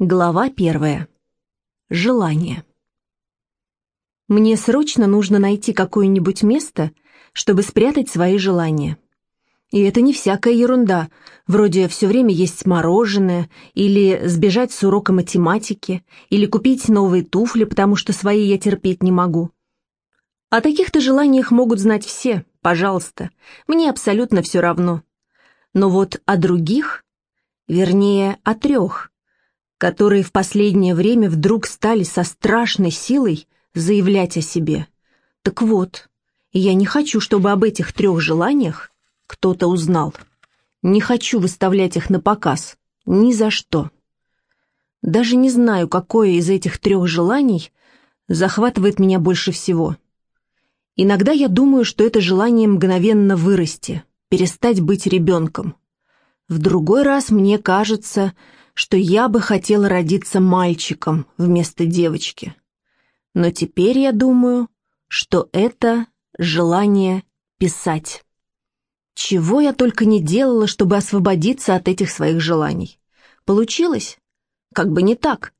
Глава первая. Желание. Мне срочно нужно найти какое-нибудь место, чтобы спрятать свои желания. И это не всякая ерунда, вроде все время есть мороженое, или сбежать с урока математики, или купить новые туфли, потому что свои я терпеть не могу. О таких-то желаниях могут знать все, пожалуйста, мне абсолютно все равно. Но вот о других, вернее, о трех – которые в последнее время вдруг стали со страшной силой заявлять о себе. Так вот, я не хочу, чтобы об этих трех желаниях кто-то узнал. Не хочу выставлять их на показ. Ни за что. Даже не знаю, какое из этих трех желаний захватывает меня больше всего. Иногда я думаю, что это желание мгновенно вырасти, перестать быть ребенком. В другой раз мне кажется, что я бы хотела родиться мальчиком вместо девочки. Но теперь я думаю, что это желание писать. Чего я только не делала, чтобы освободиться от этих своих желаний. Получилось? Как бы не так.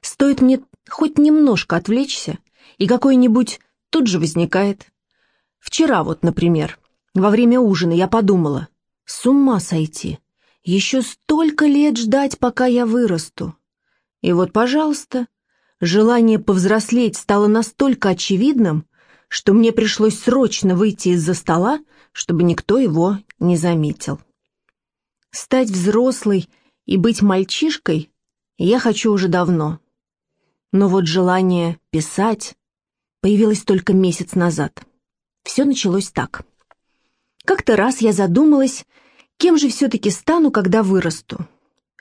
Стоит мне хоть немножко отвлечься, и какой-нибудь тут же возникает. Вчера вот, например, во время ужина я подумала, с ума сойти. Еще столько лет ждать, пока я вырасту. И вот, пожалуйста, желание повзрослеть стало настолько очевидным, что мне пришлось срочно выйти из-за стола, чтобы никто его не заметил. Стать взрослой и быть мальчишкой я хочу уже давно. Но вот желание писать появилось только месяц назад. Все началось так. Как-то раз я задумалась, Кем же все-таки стану, когда вырасту?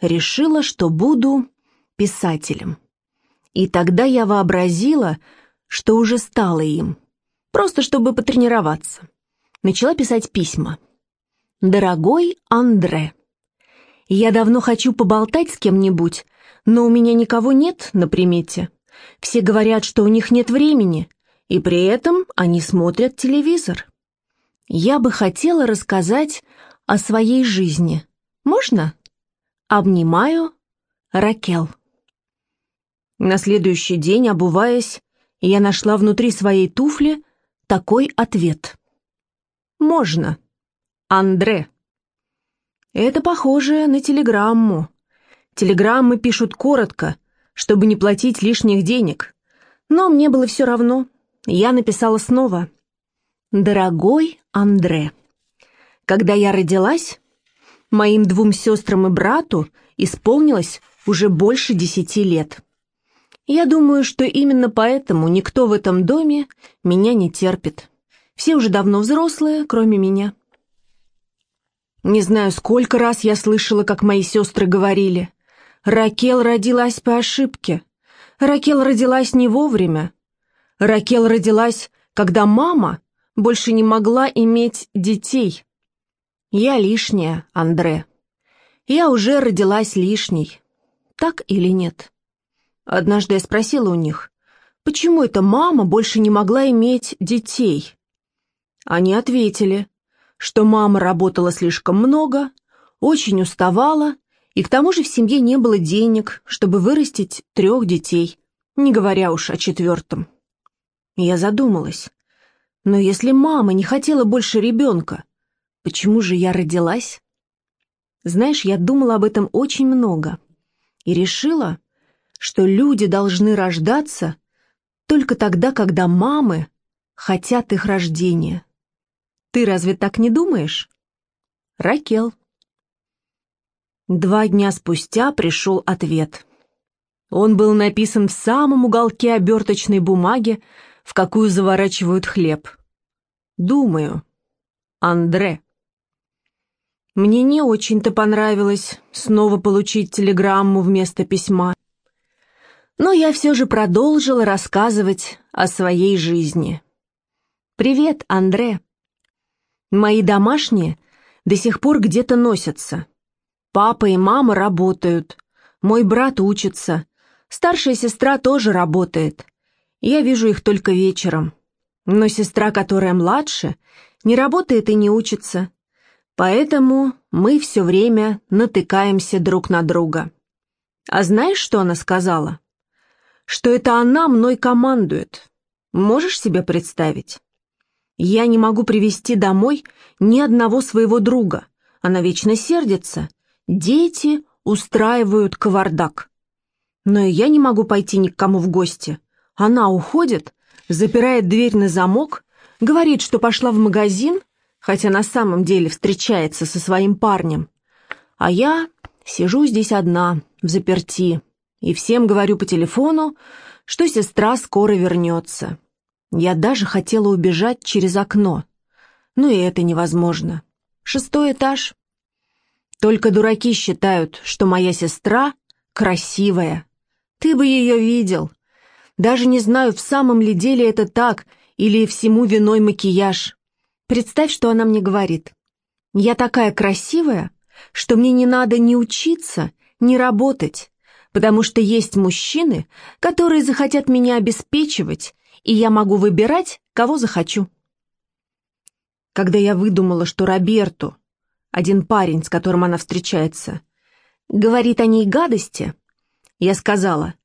Решила, что буду писателем. И тогда я вообразила, что уже стала им, просто чтобы потренироваться. Начала писать письма. «Дорогой Андре, я давно хочу поболтать с кем-нибудь, но у меня никого нет на примете. Все говорят, что у них нет времени, и при этом они смотрят телевизор. Я бы хотела рассказать о своей жизни. Можно? Обнимаю. Ракел. На следующий день, обуваясь, я нашла внутри своей туфли такой ответ. «Можно. Андре». Это похоже на телеграмму. Телеграммы пишут коротко, чтобы не платить лишних денег. Но мне было все равно. Я написала снова. «Дорогой Андре». Когда я родилась, моим двум сестрам и брату исполнилось уже больше десяти лет. Я думаю, что именно поэтому никто в этом доме меня не терпит. Все уже давно взрослые, кроме меня. Не знаю, сколько раз я слышала, как мои сестры говорили. Ракел родилась по ошибке. Ракел родилась не вовремя. Ракел родилась, когда мама больше не могла иметь детей. Я лишняя, Андре. Я уже родилась лишней. Так или нет? Однажды я спросила у них, почему эта мама больше не могла иметь детей? Они ответили, что мама работала слишком много, очень уставала, и к тому же в семье не было денег, чтобы вырастить трех детей, не говоря уж о четвертом. Я задумалась, но если мама не хотела больше ребенка, Почему же я родилась? Знаешь, я думала об этом очень много и решила, что люди должны рождаться только тогда, когда мамы хотят их рождения. Ты разве так не думаешь? Ракел. Два дня спустя пришел ответ. Он был написан в самом уголке оберточной бумаги, в какую заворачивают хлеб. Думаю, Андре. Мне не очень-то понравилось снова получить телеграмму вместо письма. Но я все же продолжила рассказывать о своей жизни. «Привет, Андре. Мои домашние до сих пор где-то носятся. Папа и мама работают, мой брат учится, старшая сестра тоже работает. Я вижу их только вечером. Но сестра, которая младше, не работает и не учится. Поэтому мы все время натыкаемся друг на друга. А знаешь, что она сказала? Что это она мной командует. Можешь себе представить? Я не могу привести домой ни одного своего друга. Она вечно сердится. Дети устраивают кавардак. Но и я не могу пойти ни к кому в гости. Она уходит, запирает дверь на замок, говорит, что пошла в магазин, хотя на самом деле встречается со своим парнем. А я сижу здесь одна, в заперти, и всем говорю по телефону, что сестра скоро вернется. Я даже хотела убежать через окно. Но и это невозможно. Шестой этаж. Только дураки считают, что моя сестра красивая. Ты бы ее видел. Даже не знаю, в самом ли деле это так, или всему виной макияж. Представь, что она мне говорит. Я такая красивая, что мне не надо ни учиться, ни работать, потому что есть мужчины, которые захотят меня обеспечивать, и я могу выбирать, кого захочу. Когда я выдумала, что Роберту, один парень, с которым она встречается, говорит о ней гадости, я сказала,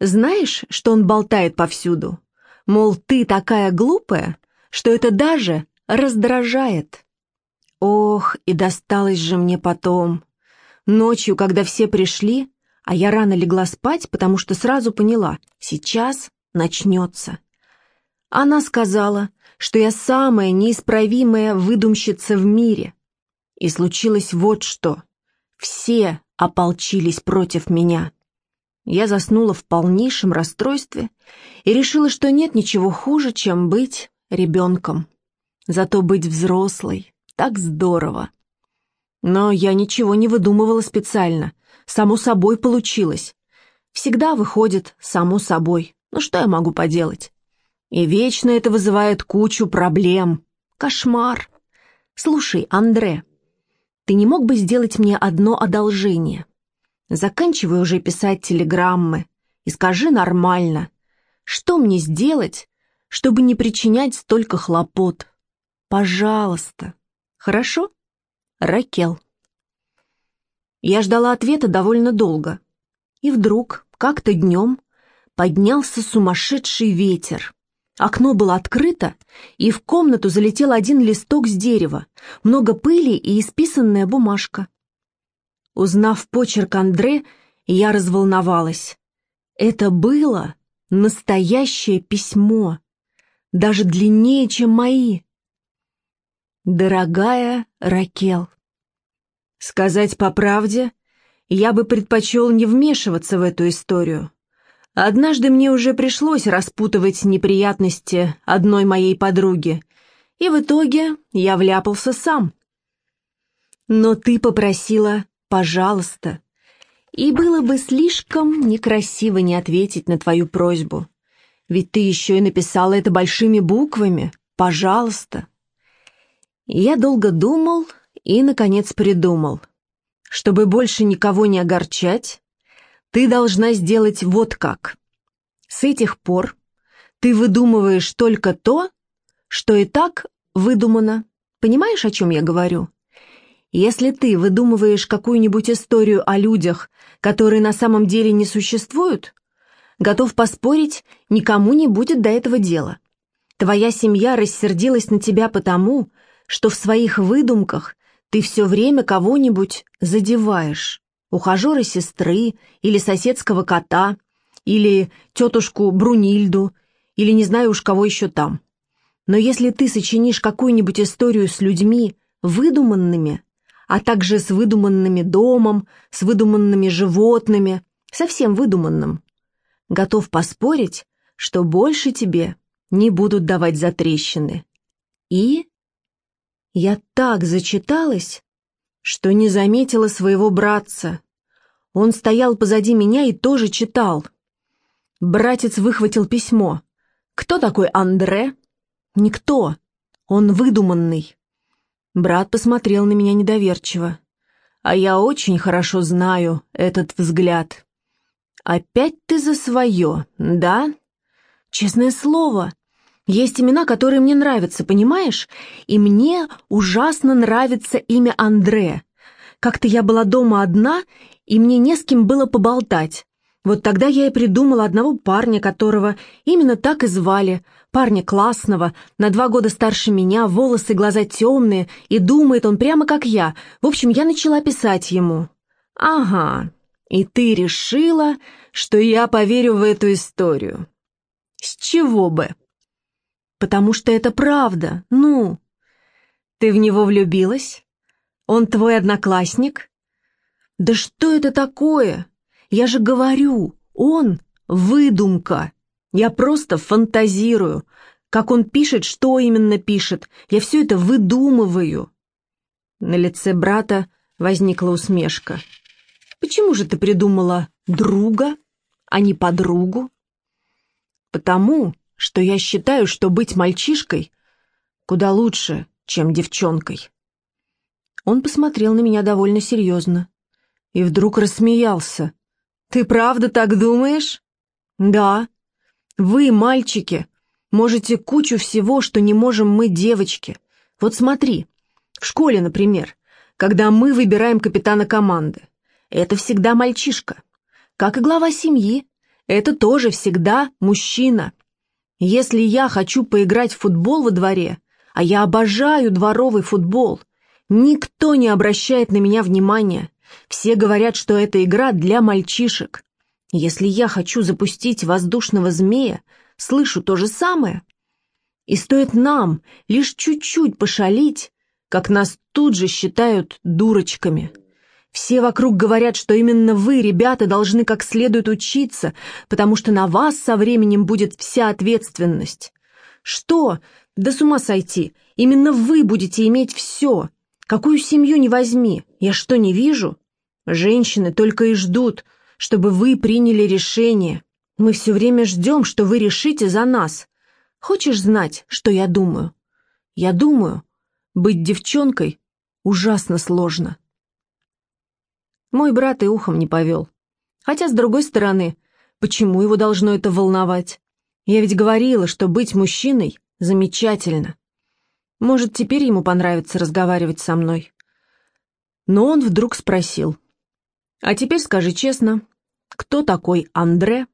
знаешь, что он болтает повсюду? Мол, ты такая глупая, что это даже раздражает. Ох, и досталось же мне потом. Ночью, когда все пришли, а я рано легла спать, потому что сразу поняла, сейчас начнется. Она сказала, что я самая неисправимая выдумщица в мире. И случилось вот что. Все ополчились против меня. Я заснула в полнейшем расстройстве и решила, что нет ничего хуже, чем быть ребенком. Зато быть взрослой так здорово. Но я ничего не выдумывала специально. Само собой получилось. Всегда выходит само собой. Ну что я могу поделать? И вечно это вызывает кучу проблем. Кошмар. Слушай, Андре, ты не мог бы сделать мне одно одолжение? Заканчивай уже писать телеграммы и скажи нормально, что мне сделать, чтобы не причинять столько хлопот? Пожалуйста. Хорошо? Ракел. Я ждала ответа довольно долго. И вдруг, как-то днем, поднялся сумасшедший ветер. Окно было открыто, и в комнату залетел один листок с дерева, много пыли и исписанная бумажка. Узнав почерк Андре, я разволновалась. Это было настоящее письмо, даже длиннее, чем мои. Дорогая Ракел, сказать по правде, я бы предпочел не вмешиваться в эту историю. Однажды мне уже пришлось распутывать неприятности одной моей подруги, и в итоге я вляпался сам. Но ты попросила «пожалуйста», и было бы слишком некрасиво не ответить на твою просьбу. Ведь ты еще и написала это большими буквами «пожалуйста». Я долго думал и, наконец, придумал. Чтобы больше никого не огорчать, ты должна сделать вот как. С этих пор ты выдумываешь только то, что и так выдумано. Понимаешь, о чем я говорю? Если ты выдумываешь какую-нибудь историю о людях, которые на самом деле не существуют, готов поспорить, никому не будет до этого дела. Твоя семья рассердилась на тебя потому, что в своих выдумках ты все время кого-нибудь задеваешь ухажера сестры или соседского кота, или тетушку Брунильду, или не знаю уж кого еще там. Но если ты сочинишь какую-нибудь историю с людьми выдуманными, а также с выдуманными домом, с выдуманными животными, совсем выдуманным, готов поспорить, что больше тебе не будут давать затрещины. И я так зачиталась, что не заметила своего братца. Он стоял позади меня и тоже читал. Братец выхватил письмо. «Кто такой Андре?» «Никто. Он выдуманный». Брат посмотрел на меня недоверчиво. А я очень хорошо знаю этот взгляд. «Опять ты за свое, да?» «Честное слово, есть имена, которые мне нравятся, понимаешь? И мне ужасно нравится имя Андре. Как-то я была дома одна, и мне не с кем было поболтать. Вот тогда я и придумала одного парня, которого именно так и звали. Парня классного, на два года старше меня, волосы, глаза темные, и думает он прямо как я. В общем, я начала писать ему. «Ага, и ты решила, что я поверю в эту историю?» «С чего бы?» «Потому что это правда, ну...» «Ты в него влюбилась? Он твой одноклассник?» «Да что это такое? Я же говорю, он — выдумка. Я просто фантазирую. Как он пишет, что именно пишет, я все это выдумываю». На лице брата возникла усмешка. «Почему же ты придумала друга, а не подругу?» «Потому что я считаю, что быть мальчишкой куда лучше, чем девчонкой». Он посмотрел на меня довольно серьезно и вдруг рассмеялся. «Ты правда так думаешь?» «Да. Вы, мальчики, можете кучу всего, что не можем мы, девочки. Вот смотри, в школе, например, когда мы выбираем капитана команды, это всегда мальчишка. Как и глава семьи, это тоже всегда мужчина. Если я хочу поиграть в футбол во дворе, а я обожаю дворовый футбол, никто не обращает на меня внимания. Все говорят, что эта игра для мальчишек. Если я хочу запустить воздушного змея, слышу то же самое. И стоит нам лишь чуть-чуть пошалить, как нас тут же считают дурочками. Все вокруг говорят, что именно вы, ребята, должны как следует учиться, потому что на вас со временем будет вся ответственность. Что? Да с ума сойти. Именно вы будете иметь все. Какую семью не возьми. Я что, не вижу? Женщины только и ждут, чтобы вы приняли решение. Мы все время ждем, что вы решите за нас. Хочешь знать, что я думаю? Я думаю, быть девчонкой ужасно сложно. Мой брат и ухом не повел. Хотя, с другой стороны, почему его должно это волновать? Я ведь говорила, что быть мужчиной замечательно. Может, теперь ему понравится разговаривать со мной. Но он вдруг спросил. «А теперь скажи честно, кто такой Андре?»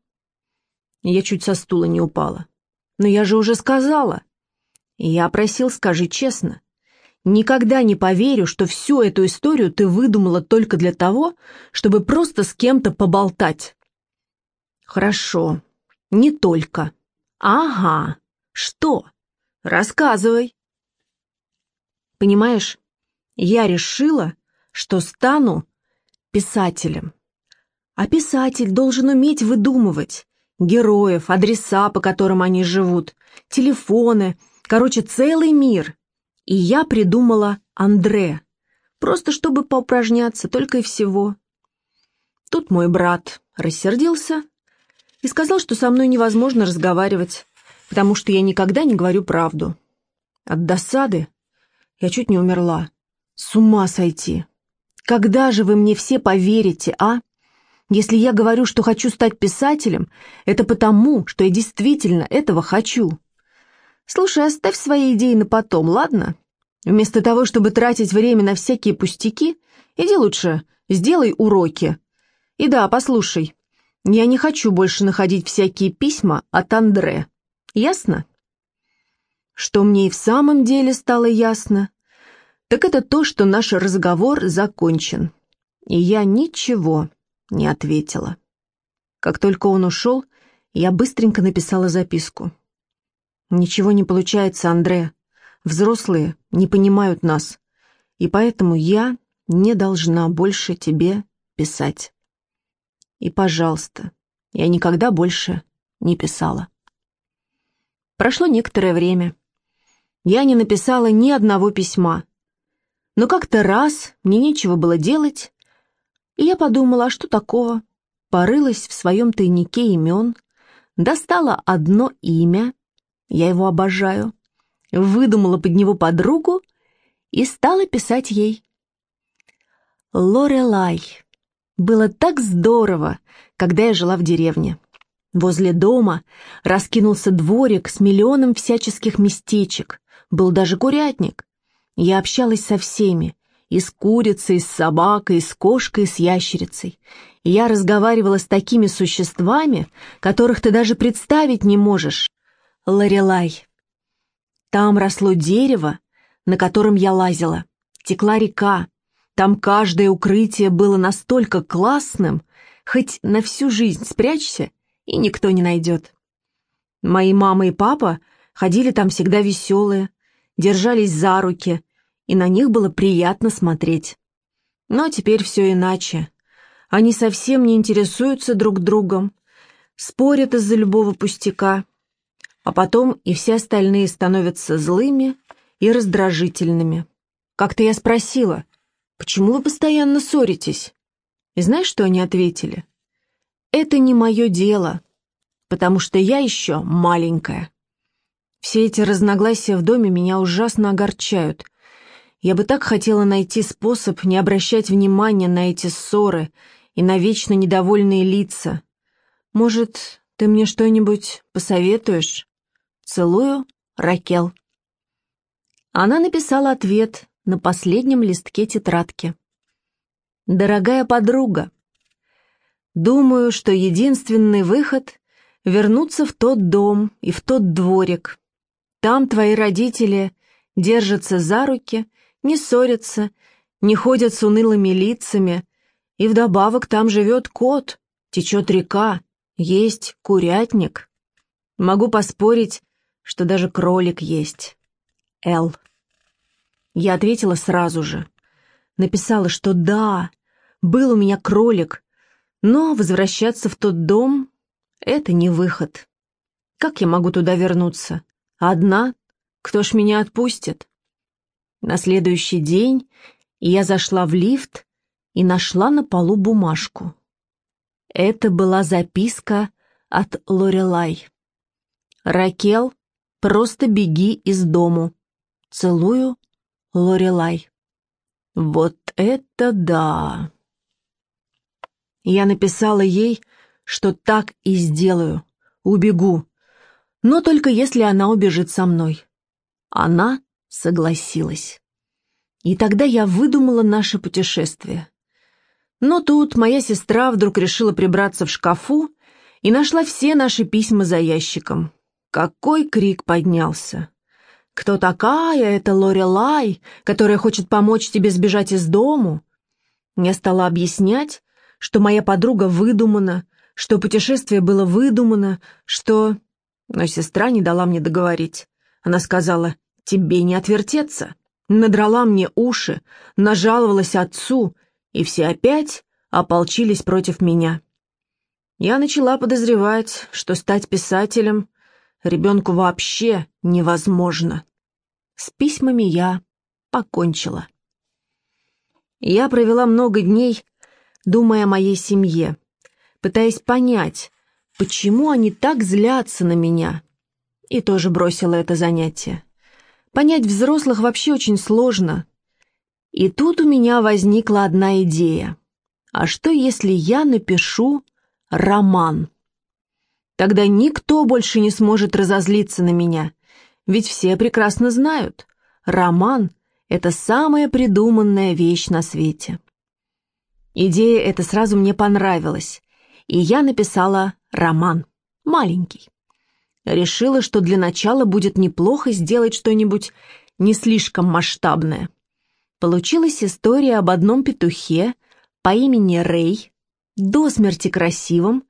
Я чуть со стула не упала. «Но я же уже сказала!» Я просил, скажи честно. Никогда не поверю, что всю эту историю ты выдумала только для того, чтобы просто с кем-то поболтать. Хорошо, не только. Ага, что? Рассказывай. Понимаешь, я решила, что стану писателем. А писатель должен уметь выдумывать героев, адреса, по которым они живут, телефоны, короче, целый мир. И я придумала Андре, просто чтобы поупражняться, только и всего. Тут мой брат рассердился и сказал, что со мной невозможно разговаривать, потому что я никогда не говорю правду. От досады я чуть не умерла. С ума сойти. Когда же вы мне все поверите, а? Если я говорю, что хочу стать писателем, это потому, что я действительно этого хочу. Слушай, оставь свои идеи на потом, ладно? Вместо того, чтобы тратить время на всякие пустяки, иди лучше, сделай уроки. И да, послушай, я не хочу больше находить всякие письма от Андре. Ясно? Что мне и в самом деле стало ясно, так это то, что наш разговор закончен. И я ничего не ответила. Как только он ушел, я быстренько написала записку. «Ничего не получается, Андре. Взрослые не понимают нас, и поэтому я не должна больше тебе писать. И, пожалуйста, я никогда больше не писала». Прошло некоторое время. Я не написала ни одного письма, но как-то раз мне нечего было делать, и я подумала, а что такого? Порылась в своем тайнике имен, достала одно имя, я его обожаю, выдумала под него подругу и стала писать ей. Лорелай. Было так здорово, когда я жила в деревне. Возле дома раскинулся дворик с миллионом всяческих местечек, был даже курятник. Я общалась со всеми, И с курицей, и с собакой, и с кошкой, и с ящерицей. Я разговаривала с такими существами, которых ты даже представить не можешь. Ларелай. Там росло дерево, на котором я лазила. Текла река. Там каждое укрытие было настолько классным, хоть на всю жизнь спрячься, и никто не найдет. Мои мама и папа ходили там всегда веселые, держались за руки, и на них было приятно смотреть. Но теперь все иначе. Они совсем не интересуются друг другом, спорят из-за любого пустяка, а потом и все остальные становятся злыми и раздражительными. Как-то я спросила, почему вы постоянно ссоритесь? И знаешь, что они ответили? Это не мое дело, потому что я еще маленькая. Все эти разногласия в доме меня ужасно огорчают. Я бы так хотела найти способ не обращать внимания на эти ссоры и на вечно недовольные лица. Может, ты мне что-нибудь посоветуешь? Целую, Ракел. Она написала ответ на последнем листке тетрадки. «Дорогая подруга, думаю, что единственный выход — вернуться в тот дом и в тот дворик, там твои родители держатся за руки, не ссорятся, не ходят с унылыми лицами, и вдобавок там живет кот, течет река, есть курятник. Могу поспорить, что даже кролик есть. Эл. Я ответила сразу же. Написала, что да, был у меня кролик, но возвращаться в тот дом — это не выход. Как я могу туда вернуться? Одна? Кто ж меня отпустит? На следующий день я зашла в лифт и нашла на полу бумажку. Это была записка от Лорелай. «Ракел, просто беги из дому. Целую, Лорелай». Вот это да! Я написала ей, что так и сделаю, убегу, но только если она убежит со мной. Она согласилась. И тогда я выдумала наше путешествие. Но тут моя сестра вдруг решила прибраться в шкафу и нашла все наши письма за ящиком. Какой крик поднялся! «Кто такая эта Лорелай, которая хочет помочь тебе сбежать из дому?» Я стала объяснять, что моя подруга выдумана, что путешествие было выдумано, что... Но сестра не дала мне договорить. Она сказала, «Тебе не отвертеться». Надрала мне уши, нажаловалась отцу, и все опять ополчились против меня. Я начала подозревать, что стать писателем ребенку вообще невозможно. С письмами я покончила. Я провела много дней, думая о моей семье, пытаясь понять, почему они так злятся на меня. И тоже бросила это занятие. Понять взрослых вообще очень сложно. И тут у меня возникла одна идея. А что, если я напишу роман? Тогда никто больше не сможет разозлиться на меня, ведь все прекрасно знают, роман — это самая придуманная вещь на свете. Идея эта сразу мне понравилась, и я написала роман, маленький. Решила, что для начала будет неплохо сделать что-нибудь не слишком масштабное. Получилась история об одном петухе по имени Рэй, до смерти красивом,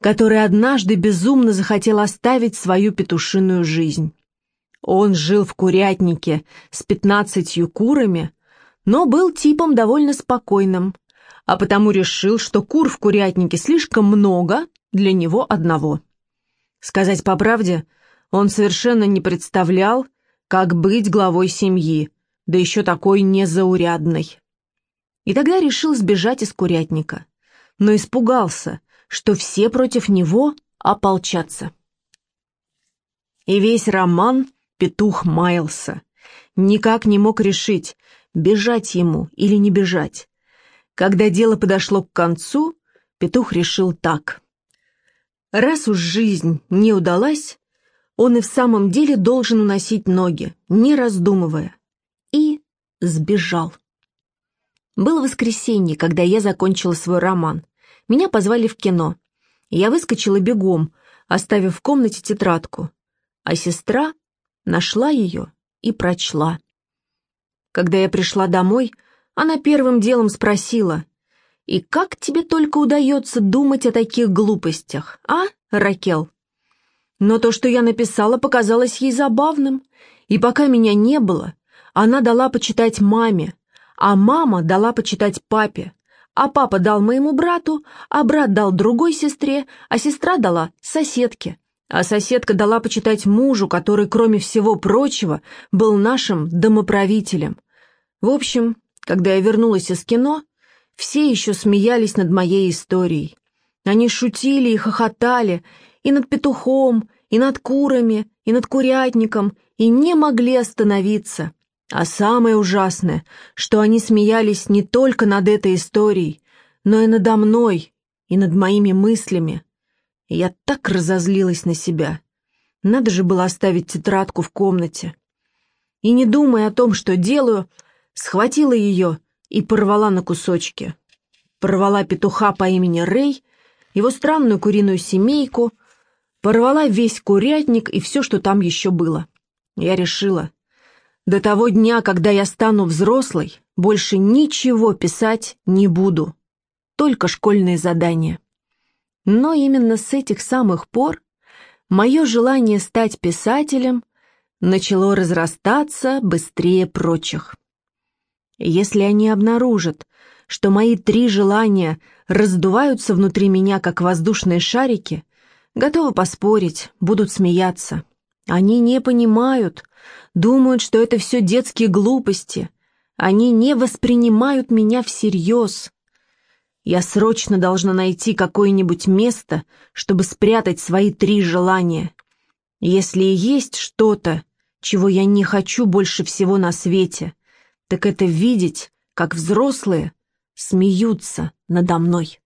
который однажды безумно захотел оставить свою петушиную жизнь. Он жил в курятнике с пятнадцатью курами, но был типом довольно спокойным, а потому решил, что кур в курятнике слишком много для него одного. Сказать по правде, он совершенно не представлял, как быть главой семьи, да еще такой незаурядной. И тогда решил сбежать из курятника, но испугался, что все против него ополчатся. И весь роман петух маялся, никак не мог решить, бежать ему или не бежать. Когда дело подошло к концу, петух решил так. Раз уж жизнь не удалась, он и в самом деле должен уносить ноги, не раздумывая. И сбежал. Было воскресенье, когда я закончила свой роман. Меня позвали в кино. Я выскочила бегом, оставив в комнате тетрадку. А сестра нашла ее и прочла. Когда я пришла домой, она первым делом спросила, «И как тебе только удается думать о таких глупостях, а, Ракел?» Но то, что я написала, показалось ей забавным, и пока меня не было, она дала почитать маме, а мама дала почитать папе, а папа дал моему брату, а брат дал другой сестре, а сестра дала соседке, а соседка дала почитать мужу, который, кроме всего прочего, был нашим домоправителем. В общем, когда я вернулась из кино, все еще смеялись над моей историей. Они шутили и хохотали и над петухом, и над курами, и над курятником, и не могли остановиться. А самое ужасное, что они смеялись не только над этой историей, но и надо мной, и над моими мыслями. И я так разозлилась на себя. Надо же было оставить тетрадку в комнате. И не думая о том, что делаю, схватила ее и порвала на кусочки. Порвала петуха по имени Рэй, его странную куриную семейку, порвала весь курятник и все, что там еще было. Я решила, до того дня, когда я стану взрослой, больше ничего писать не буду. Только школьные задания. Но именно с этих самых пор мое желание стать писателем начало разрастаться быстрее прочих. Если они обнаружат, что мои три желания раздуваются внутри меня, как воздушные шарики, готовы поспорить, будут смеяться. Они не понимают, думают, что это все детские глупости. Они не воспринимают меня всерьез. Я срочно должна найти какое-нибудь место, чтобы спрятать свои три желания. Если и есть что-то, чего я не хочу больше всего на свете, так это видеть, как взрослые смеются надо мной.